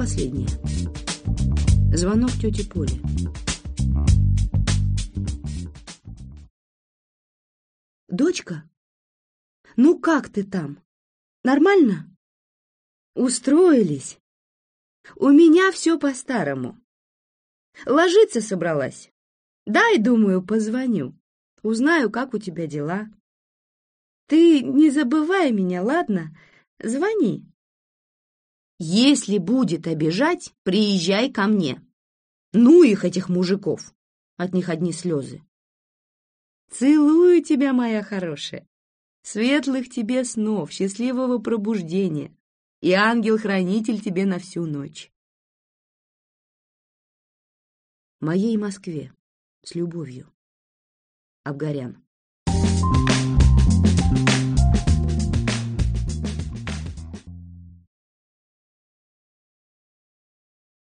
последнее. Звонок тете Поле. «Дочка, ну как ты там? Нормально?» «Устроились. У меня все по-старому. Ложиться собралась. Дай, думаю, позвоню. Узнаю, как у тебя дела. Ты не забывай меня, ладно? Звони. Если будет обижать, приезжай ко мне. Ну их, этих мужиков. От них одни слезы. Целую тебя, моя хорошая. Светлых тебе снов, счастливого пробуждения. И ангел-хранитель тебе на всю ночь. Моей Москве. С любовью. Абгарян.